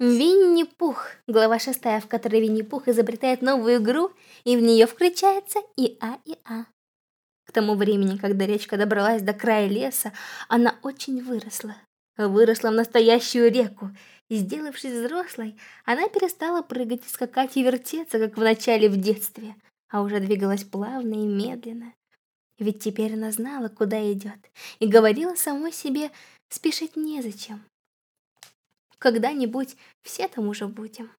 Винни-Пух, глава шестая, в которой Винни-Пух изобретает новую игру, и в нее включается и А, и А. К тому времени, когда речка добралась до края леса, она очень выросла. Выросла в настоящую реку, и, сделавшись взрослой, она перестала прыгать скакать и вертеться, как в начале в детстве, а уже двигалась плавно и медленно. Ведь теперь она знала, куда идет, и говорила самой себе, спешить незачем. Когда-нибудь все там уже будем.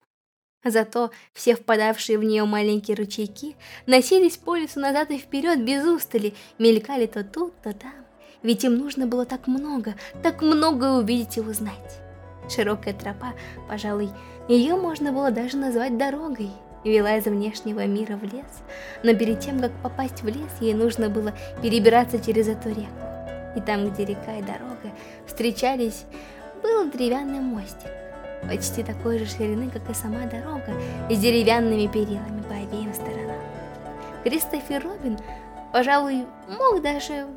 Зато все впадавшие в нее маленькие ручейки носились по лесу назад и вперед без устали, мелькали то тут, то там. Ведь им нужно было так много, так многое увидеть и узнать. Широкая тропа, пожалуй, ее можно было даже назвать дорогой, вела из внешнего мира в лес, но перед тем, как попасть в лес, ей нужно было перебираться через эту реку. И там, где река и дорога встречались, был деревянный мостик, почти такой же ширины, как и сама дорога, с деревянными перилами по обеим сторонам. Кристофер Робин, пожалуй, мог даже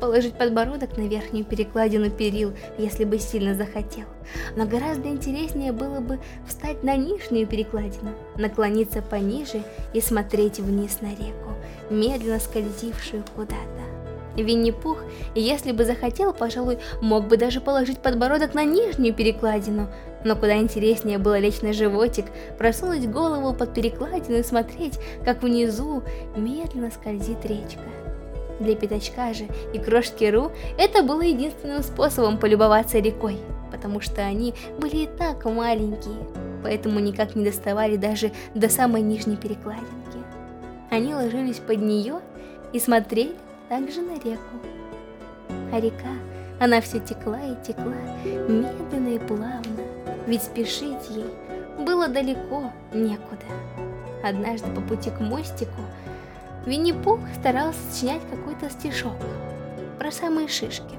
положить подбородок на верхнюю перекладину перил, если бы сильно захотел. Но гораздо интереснее было бы встать на нижнюю перекладину, наклониться пониже и смотреть вниз на реку, медленно скользившую куда-то. Винни-Пух, если бы захотел, пожалуй, мог бы даже положить подбородок на нижнюю перекладину, но куда интереснее было лечь на животик, просунуть голову под перекладину и смотреть, как внизу медленно скользит речка. Для пятачка же и крошки Ру это было единственным способом полюбоваться рекой, потому что они были и так маленькие, поэтому никак не доставали даже до самой нижней перекладинки. Они ложились под нее и смотрели также на реку. А река, она все текла и текла, медленно и плавно, ведь спешить ей было далеко некуда. Однажды по пути к мостику Винни-Пух старался сочинять какой-то стишок про самые шишки,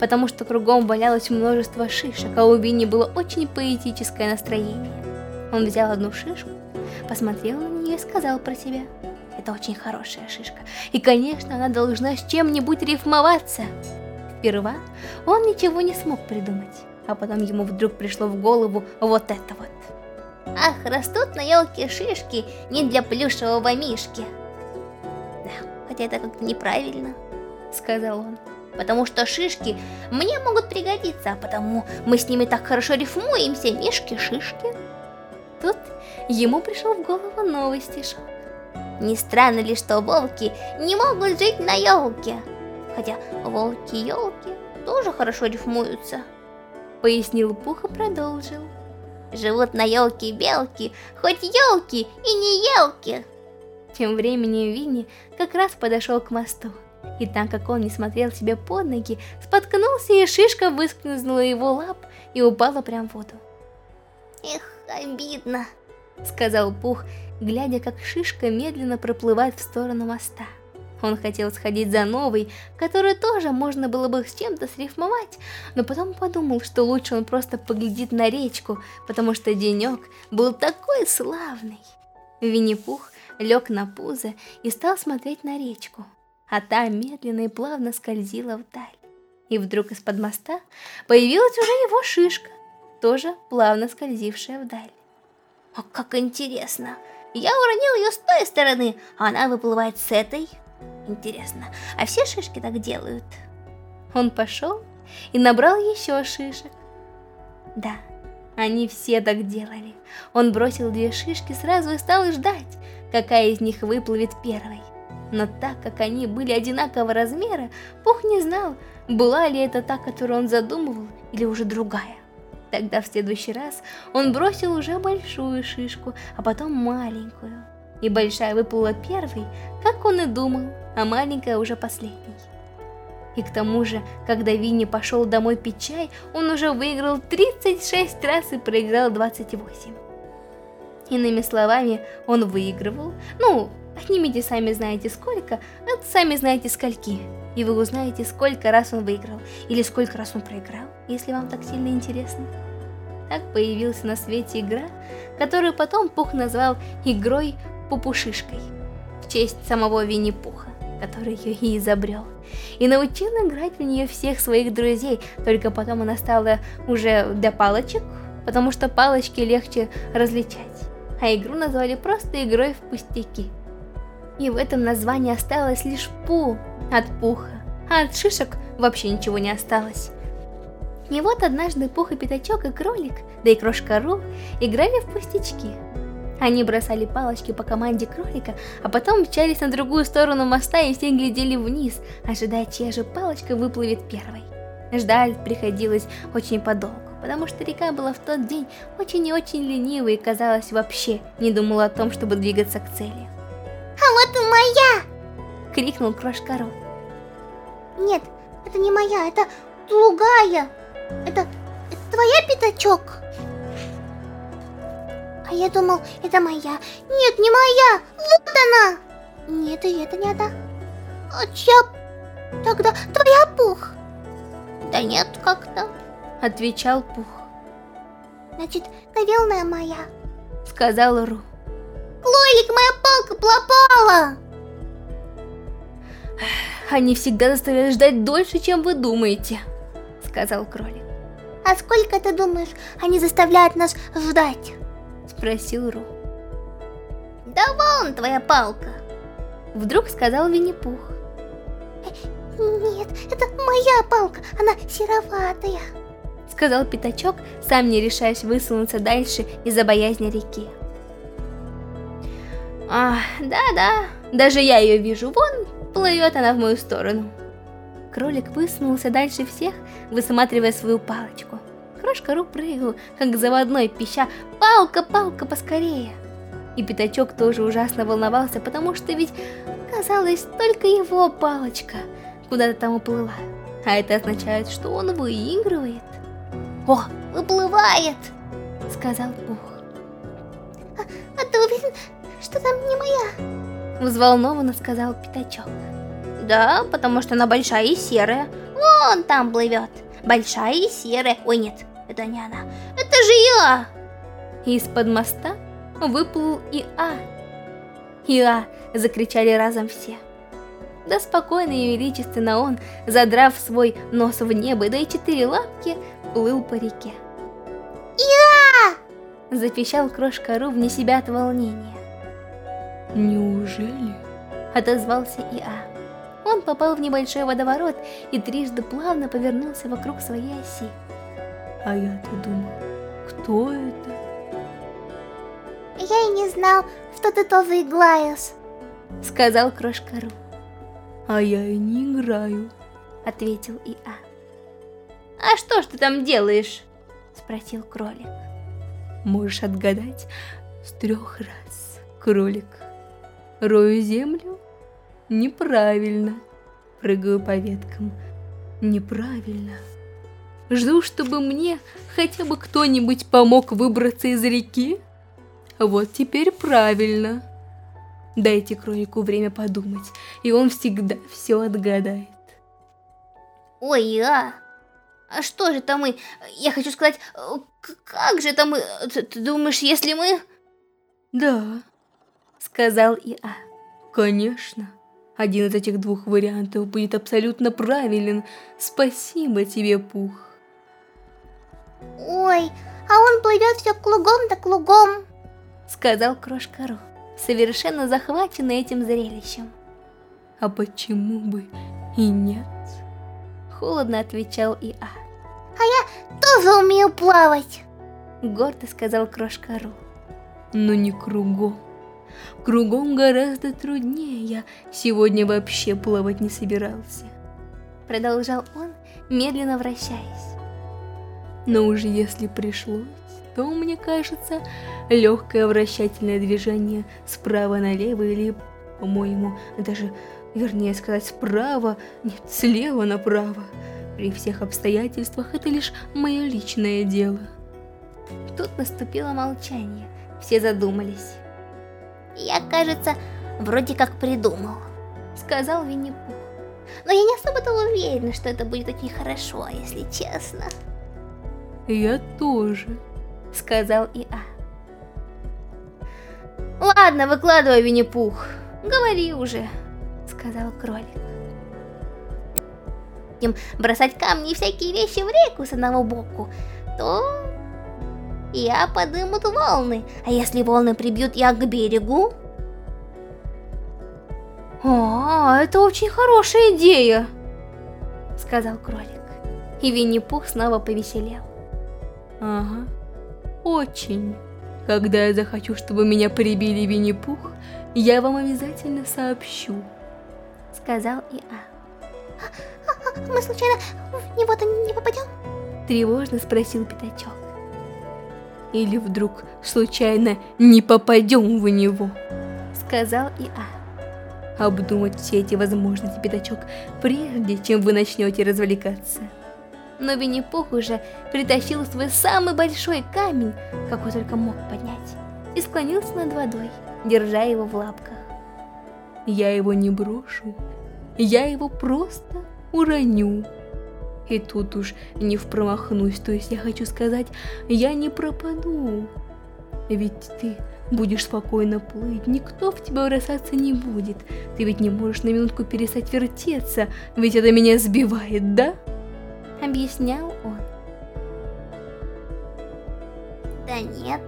потому что кругом валялось множество шишек, а у Винни было очень поэтическое настроение. Он взял одну шишку, посмотрел на нее и сказал про себя – это очень хорошая шишка. И, конечно, она должна с чем-нибудь рифмоваться. Сперва он ничего не смог придумать, а потом ему вдруг пришло в голову вот это вот. Ах, растут на елке шишки не для плюшевого мишки. Да, хотя это как-то неправильно, сказал он. Потому что шишки мне могут пригодиться, а потому мы с ними так хорошо рифмуемся, мишки-шишки. Тут ему пришел в голову новый стишок. Не странно ли, что волки не могут жить на елке? Хотя волки и елки тоже хорошо рифмуются. Пояснил Пух и продолжил. Живут на елке белки, хоть елки и не елки. Тем временем Винни как раз подошел к мосту. И так как он не смотрел себе под ноги, споткнулся и шишка выскользнула его лап и упала прямо в воду. Эх, обидно, сказал Пух, глядя, как шишка медленно проплывает в сторону моста. Он хотел сходить за новой, которую тоже можно было бы с чем-то срифмовать, но потом подумал, что лучше он просто поглядит на речку, потому что денек был такой славный. Винни-Пух лег на пузо и стал смотреть на речку, а та медленно и плавно скользила вдаль. И вдруг из-под моста появилась уже его шишка, тоже плавно скользившая вдаль. «О, как интересно!» Я уронил ее с той стороны, а она выплывает с этой. Интересно, а все шишки так делают? Он пошел и набрал еще шишек. Да, они все так делали. Он бросил две шишки сразу и стал ждать, какая из них выплывет первой. Но так как они были одинакового размера, Пух не знал, была ли это та, которую он задумывал, или уже другая. Тогда в следующий раз он бросил уже большую шишку, а потом маленькую. И большая выплыла первой, как он и думал, а маленькая уже последней. И к тому же, когда Винни пошел домой пить чай, он уже выиграл 36 раз и проиграл 28. Иными словами, он выигрывал, ну, отнимите сами знаете сколько, а сами знаете скольки. И вы узнаете, сколько раз он выиграл, или сколько раз он проиграл, если вам так сильно интересно. Так появился на свете игра, которую потом Пух назвал игрой Пупушишкой, в честь самого Винни-Пуха, который ее и изобрел. И научил играть в нее всех своих друзей, только потом она стала уже для палочек, потому что палочки легче различать, а игру назвали просто игрой в пустяки. И в этом названии осталось лишь Пу от Пуха, а от шишек вообще ничего не осталось. И вот однажды Пух и Пятачок и Кролик, да и Крошка Ру играли в пустячки. Они бросали палочки по команде кролика, а потом мчались на другую сторону моста и все глядели вниз, ожидая, чья же палочка выплывет первой. Ждать приходилось очень подолгу, потому что река была в тот день очень и очень ленивой и, казалось, вообще не думала о том, чтобы двигаться к цели. «А вот моя!» — крикнул Крошка Ру. «Нет, это не моя, это другая. Это, это твоя пятачок?» А я думал, это моя. Нет, не моя. Вот она. Нет, и это не она. А чья? Тогда твоя пух. Да нет, как-то. Отвечал пух. Значит, наверное, моя. Сказал Ру. Лойлик, моя палка пропала. Они всегда заставляют ждать дольше, чем вы думаете, сказал кролик. А сколько ты думаешь, они заставляют нас ждать? Спросил Ру. Да вон твоя палка. Вдруг сказал Винни-Пух. Нет, это моя палка, она сероватая. Сказал Пятачок, сам не решаясь высунуться дальше из-за боязни реки. А, да-да, даже я ее вижу, вон плывет она в мою сторону. Кролик высунулся дальше всех, высматривая свою палочку. Крошка Ру прыгал, как заводной, пища «Палка, палка, поскорее!» И Пятачок тоже ужасно волновался, потому что ведь, казалось, только его палочка куда-то там уплыла. А это означает, что он выигрывает. «О, выплывает!» — сказал Пух. А, «А ты уверен, что там не моя?» Взволнованно сказал Пятачок. «Да, потому что она большая и серая. Вон там плывет. Большая и серая. Ой, нет, это не она. Это же я! Из-под моста выплыл Иа. Иа! Закричали разом все. Да спокойно и величественно он, задрав свой нос в небо, да и четыре лапки, плыл по реке. Иа! Запищал крошка Ру вне себя от волнения. Неужели? Отозвался Иа. Он попал в небольшой водоворот и трижды плавно повернулся вокруг своей оси. А я-то думал, кто это? Я и не знал, что ты тоже играешь. Сказал Крошка Ру. А я и не играю. Ответил Иа. А что ж ты там делаешь? Спросил кролик. Можешь отгадать с трех раз, кролик. Рою землю? Неправильно. Прыгаю по веткам. Неправильно. Жду, чтобы мне хотя бы кто-нибудь помог выбраться из реки? Вот теперь правильно. Дайте кролику время подумать, и он всегда все отгадает. Ой, а, а что же это мы? Я хочу сказать, как же это мы? Ты, ты думаешь, если мы... Да, сказал Иа. Конечно. Один из этих двух вариантов будет абсолютно правилен. Спасибо тебе, Пух. Ой, а он плывет все кругом да кругом, сказал Крошка Ру, совершенно захваченный этим зрелищем. А почему бы и нет? Холодно отвечал Иа. А я тоже умею плавать, гордо сказал Крошка Ру. Но не кругом. Кругом гораздо труднее, я сегодня вообще плавать не собирался. Продолжал он, медленно вращаясь. Но уже если пришлось, то, мне кажется, легкое вращательное движение справа налево или, по-моему, даже, вернее сказать, справа, нет, слева направо. При всех обстоятельствах это лишь мое личное дело. Тут наступило молчание, все задумались. «Я, кажется, вроде как придумал», — сказал Винни-Пух. «Но я не особо-то уверена, что это будет очень хорошо, если честно». «Я тоже», — сказал Иа. «Ладно, выкладывай, Винни-Пух, говори уже», — сказал кролик. Бросать камни и всякие вещи в реку с одного боку, то... я подымут волны. А если волны прибьют я к берегу? О, это очень хорошая идея, сказал кролик. И Винни-Пух снова повеселел. Ага, очень. Когда я захочу, чтобы меня прибили Винни-Пух, я вам обязательно сообщу. Сказал Иа. А, а, мы случайно в него-то не попадем? Тревожно спросил Пятачок. Или вдруг случайно не попадем в него? Сказал Иа обдумать все эти возможности, пятачок, прежде чем вы начнете развлекаться. Но Винни-Пух уже притащил свой самый большой камень, какой только мог поднять, и склонился над водой, держа его в лапках. Я его не брошу, я его просто уроню. И тут уж не впромахнусь, то есть я хочу сказать, я не пропаду. Ведь ты будешь спокойно плыть, никто в тебя бросаться не будет. Ты ведь не можешь на минутку перестать вертеться, ведь это меня сбивает, да? Объяснял он. Да нет.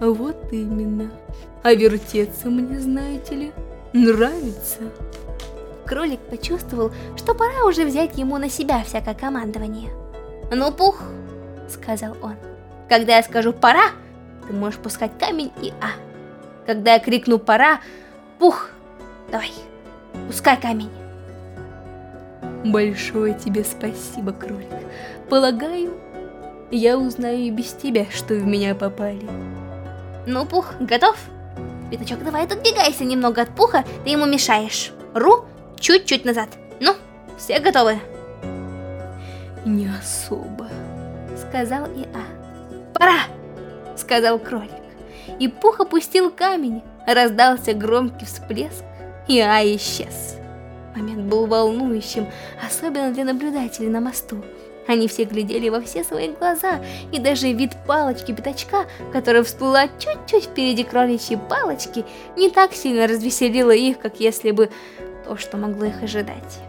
Вот именно. А вертеться мне, знаете ли, нравится. Кролик почувствовал, что пора уже взять ему на себя всякое командование. «Ну, Пух», — сказал он, — «когда я скажу «пора», ты можешь пускать камень и А. Когда я крикну «пора», пух, давай, пускай камень. Большое тебе спасибо, кролик. Полагаю, я узнаю и без тебя, что в меня попали. Ну, Пух, готов? Пятачок, давай отодвигайся немного от Пуха, ты ему мешаешь. Ру, чуть-чуть назад. Ну, все готовы? Не особо, сказал Иа. Пора! сказал кролик. И Пух опустил камень, раздался громкий всплеск, и Ай исчез. Момент был волнующим, особенно для наблюдателей на мосту. Они все глядели во все свои глаза, и даже вид палочки-пятачка, которая всплыла чуть-чуть впереди кроличьей палочки, не так сильно развеселило их, как если бы то, что могло их ожидать.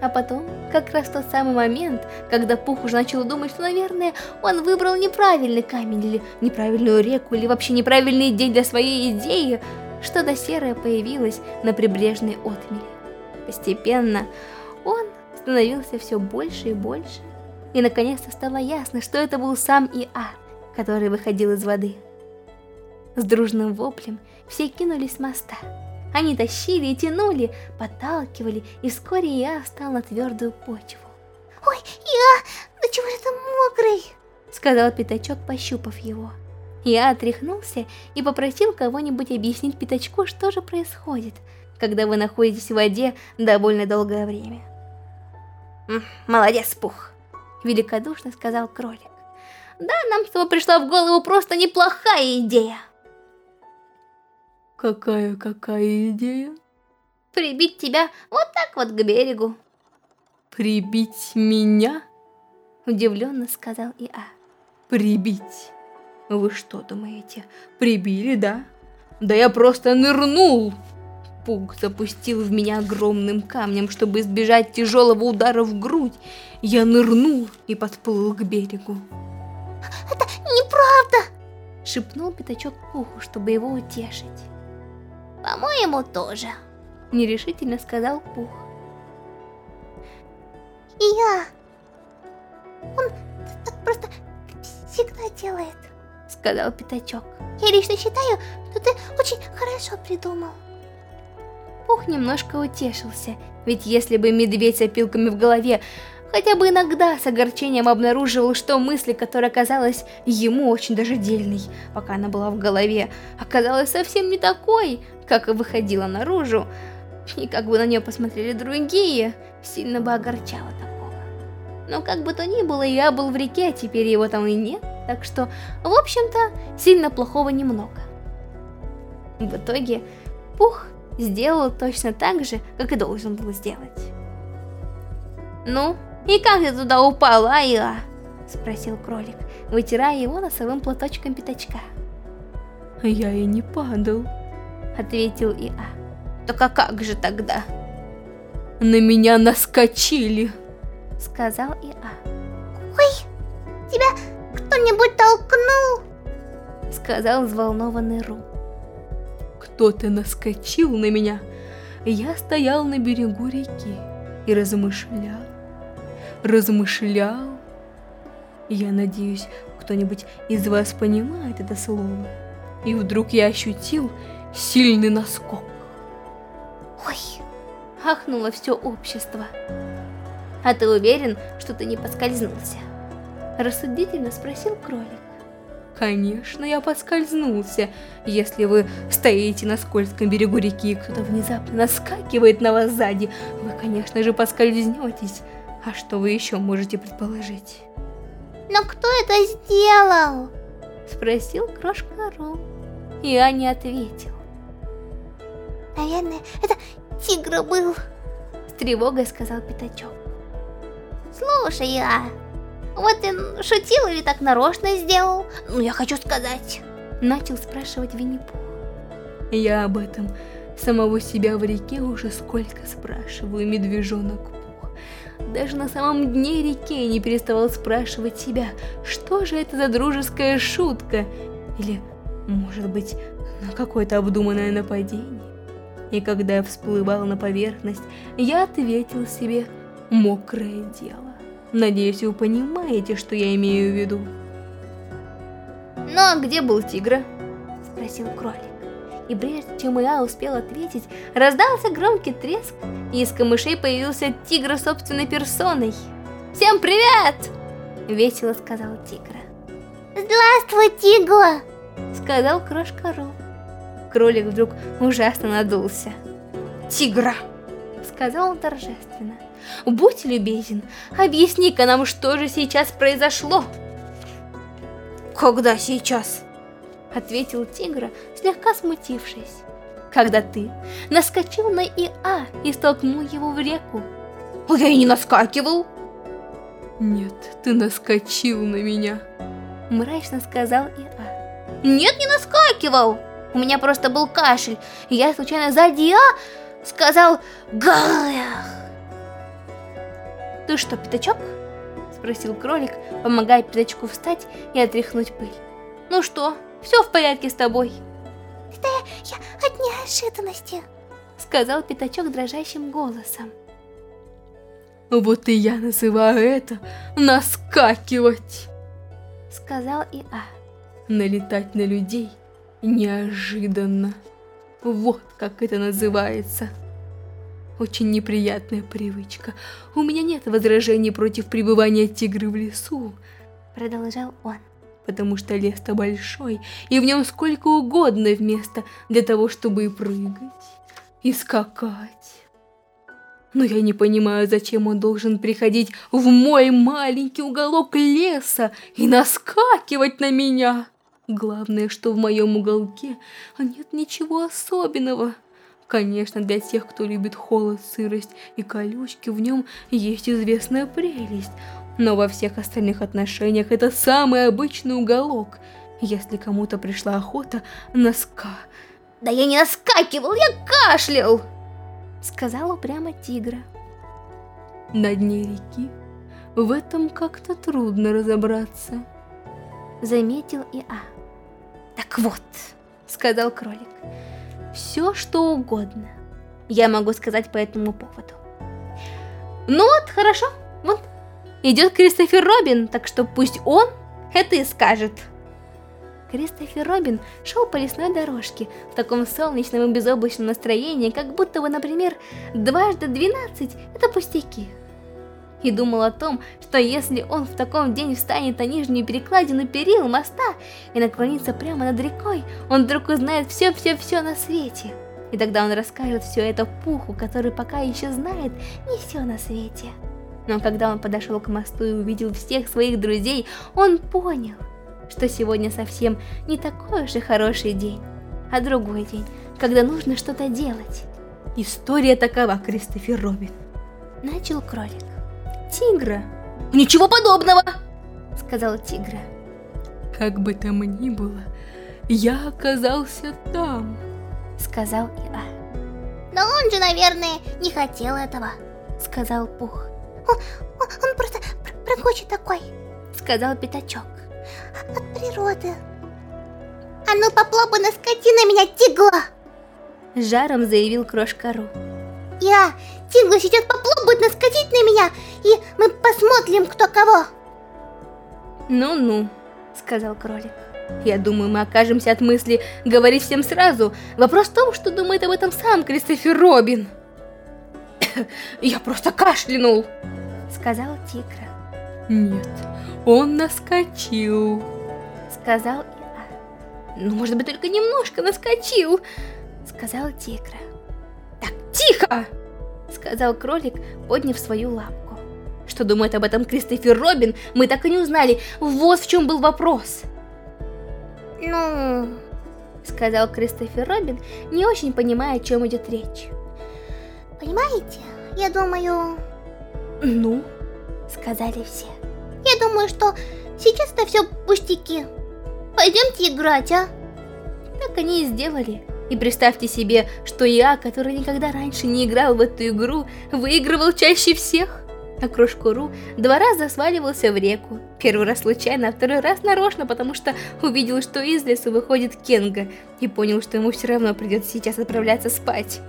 А потом, как раз тот самый момент, когда Пух уже начал думать, что, наверное, он выбрал неправильный камень, или неправильную реку, или вообще неправильный день для своей идеи, что-то серое появилось на прибрежной отмеле. Постепенно он становился все больше и больше, и наконец-то стало ясно, что это был сам Иа, который выходил из воды. С дружным воплем все кинулись с моста. Они тащили и тянули, подталкивали, и вскоре я встал на твердую почву. «Ой, я, да чего же ты мокрый?» Сказал Пятачок, пощупав его. Я отряхнулся и попросил кого-нибудь объяснить Пятачку, что же происходит, когда вы находитесь в воде довольно долгое время. «Молодец, Пух!» – великодушно сказал кролик. «Да, нам с тобой пришла в голову просто неплохая идея!» Какая-какая идея? Прибить тебя вот так вот к берегу. Прибить меня? Удивленно сказал Иа. Прибить? Вы что думаете, прибили, да? Да я просто нырнул! Пук запустил в меня огромным камнем, чтобы избежать тяжелого удара в грудь. Я нырнул и подплыл к берегу. Это неправда! Шепнул пятачок Пуху, чтобы его утешить. По-моему, тоже. Нерешительно сказал Пух. И я. Он так просто всегда делает. Сказал Пятачок. Я лично считаю, что ты очень хорошо придумал. Пух немножко утешился, ведь если бы медведь с опилками в голове хотя бы иногда с огорчением обнаруживал, что мысль, которая казалась ему очень даже дельной, пока она была в голове, оказалась совсем не такой, как выходила наружу, и как бы на нее посмотрели другие, сильно бы огорчало такого. Но как бы то ни было, я был в реке, а теперь его там и нет, так что, в общем-то, сильно плохого немного. В итоге, Пух сделал точно так же, как и должен был сделать. «Ну, и как ты туда упала, Айла?» — спросил кролик, вытирая его носовым платочком пятачка. «Я и не падал», ответил Иа. «Так а как же тогда?» «На меня наскочили!» Сказал Иа. «Ой, тебя кто-нибудь толкнул? Сказал взволнованный Ру. Кто-то наскочил на меня. Я стоял на берегу реки и размышлял, размышлял. Я надеюсь, кто-нибудь из вас понимает это слово. И вдруг я ощутил сильный наскок. Ой, ахнуло все общество. А ты уверен, что ты не поскользнулся? Рассудительно спросил кролик. Конечно, я поскользнулся. Если вы стоите на скользком берегу реки, и кто-то внезапно наскакивает на вас сзади, вы, конечно же, поскользнетесь. А что вы еще можете предположить? Но кто это сделал? Спросил крошка Ру. И Аня ответил. Наверное, это тигр был. С тревогой сказал Пятачок. Слушай, я... Вот ты шутил или так нарочно сделал? Ну, я хочу сказать. Начал спрашивать Винни-Пух. Я об этом самого себя в реке уже сколько спрашиваю, медвежонок Пух. Даже на самом дне реки я не переставал спрашивать себя, что же это за дружеская шутка? Или, может быть, на какое-то обдуманное нападение? И когда я всплывал на поверхность, я ответил себе «мокрое дело». Надеюсь, вы понимаете, что я имею в виду. Ну а где был тигр? Спросил кролик. И прежде чем я успел ответить, раздался громкий треск, и из камышей появился тигр собственной персоной. «Всем привет!» — весело сказал тигр. «Здравствуй, тигр!» — сказал крошка Ру. Кролик вдруг ужасно надулся. «Тигра!» — сказал он торжественно. Будь любезен, объясни-ка нам, что же сейчас произошло. Когда сейчас? Ответил тигр, слегка смутившись. Когда ты наскочил на Иа и столкнул его в реку. Я и не наскакивал. Нет, ты наскочил на меня. Мрачно сказал Иа. Нет, не наскакивал. У меня просто был кашель, и я случайно сзади А сказал «Гах!» «Ты что, пятачок?» — спросил кролик, помогая пятачку встать и отряхнуть пыль. «Ну что, все в порядке с тобой?» «Это я, я от неожиданности», — сказал пятачок дрожащим голосом. «Вот и я называю это наскакивать», — сказал Иа. «Налетать на людей неожиданно. Вот как это называется». Очень неприятная привычка. У меня нет возражений против пребывания тигра в лесу. Продолжал он. Потому что лес-то большой, и в нем сколько угодно места для того, чтобы и прыгать, и скакать. Но я не понимаю, зачем он должен приходить в мой маленький уголок леса и наскакивать на меня. Главное, что в моем уголке нет ничего особенного. Конечно, для тех, кто любит холод, сырость и колючки, в нем есть известная прелесть. Но во всех остальных отношениях это самый обычный уголок. Если кому-то пришла охота на ска... «Да я не наскакивал, я кашлял!» Сказала прямо тигра. На дне реки в этом как-то трудно разобраться. Заметил и А. «Так вот», — сказал кролик, — все, что угодно. Я могу сказать по этому поводу. Ну вот, хорошо, вот. Идет Кристофер Робин, так что пусть он это и скажет. Кристофер Робин шел по лесной дорожке в таком солнечном и безоблачном настроении, как будто бы, например, дважды двенадцать – это пустяки. И думал о том, что если он в таком день встанет на нижнюю перекладину перил моста и наклонится прямо над рекой, он вдруг узнает все-все-все на свете. И тогда он расскажет все это Пуху, который пока еще знает не все на свете. Но когда он подошел к мосту и увидел всех своих друзей, он понял, что сегодня совсем не такой уж и хороший день, а другой день, когда нужно что-то делать. История такова, Кристофер Робин. Начал кролик тигра. Ничего подобного, сказал тигра. Как бы там ни было, я оказался там, сказал Иа. Но он же, наверное, не хотел этого, сказал Пух. Он, он, он просто прокочет такой, сказал Пятачок. от природы. А ну наскоти на меня, Тигла! Жаром заявил Крошка Ру. Я, Тигла сейчас попробует наскочить на меня, и мы посмотрим, кто кого. Ну-ну, сказал кролик. Я думаю, мы окажемся от мысли говорить всем сразу. Вопрос в том, что думает об этом сам Кристофер Робин. Я просто кашлянул, сказал Тигра. Нет, он наскочил, сказал Иа. Ну, может быть, только немножко наскочил, сказал Тигра. Так, тихо! Сказал кролик, подняв свою лапку. Что думает об этом Кристофер Робин, мы так и не узнали. Вот в чем был вопрос. Ну... Сказал Кристофер Робин, не очень понимая, о чем идет речь. Понимаете, я думаю... Ну? Сказали все. Я думаю, что сейчас это все пустяки. Пойдемте играть, а? Так они и сделали. И представьте себе, что я, который никогда раньше не играл в эту игру, выигрывал чаще всех. А кружку Ру два раза сваливался в реку. Первый раз случайно, а второй раз нарочно, потому что увидел, что из лесу выходит Кенга, и понял, что ему все равно придется сейчас отправляться спать.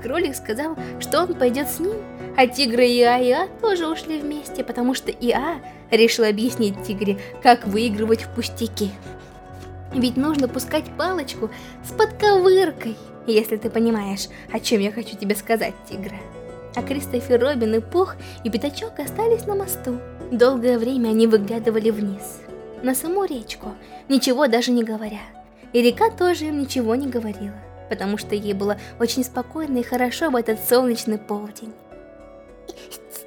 Кролик сказал, что он пойдет с ним, а Тигр и Иа и Иа тоже ушли вместе, потому что Иа решил объяснить Тигре, как выигрывать в пустяки. Ведь нужно пускать палочку с подковыркой, если ты понимаешь, о чем я хочу тебе сказать, Тигра. А Кристофер Робин и Пух и Пятачок остались на мосту. Долгое время они выглядывали вниз, на саму речку, ничего даже не говоря. И река тоже им ничего не говорила, потому что ей было очень спокойно и хорошо в этот солнечный полдень.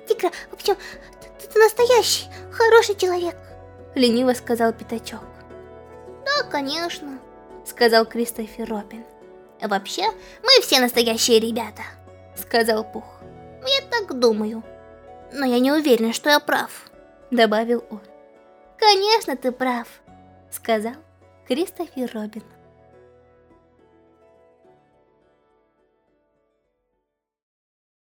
Тигра, в общем, ты, ты настоящий, хороший человек. Лениво сказал Пятачок. Да, конечно, сказал Кристофер Робин. Вообще, мы все настоящие ребята, сказал Пух. Я так думаю. Но я не уверена, что я прав, добавил он. Конечно, ты прав, сказал Кристофер Робин.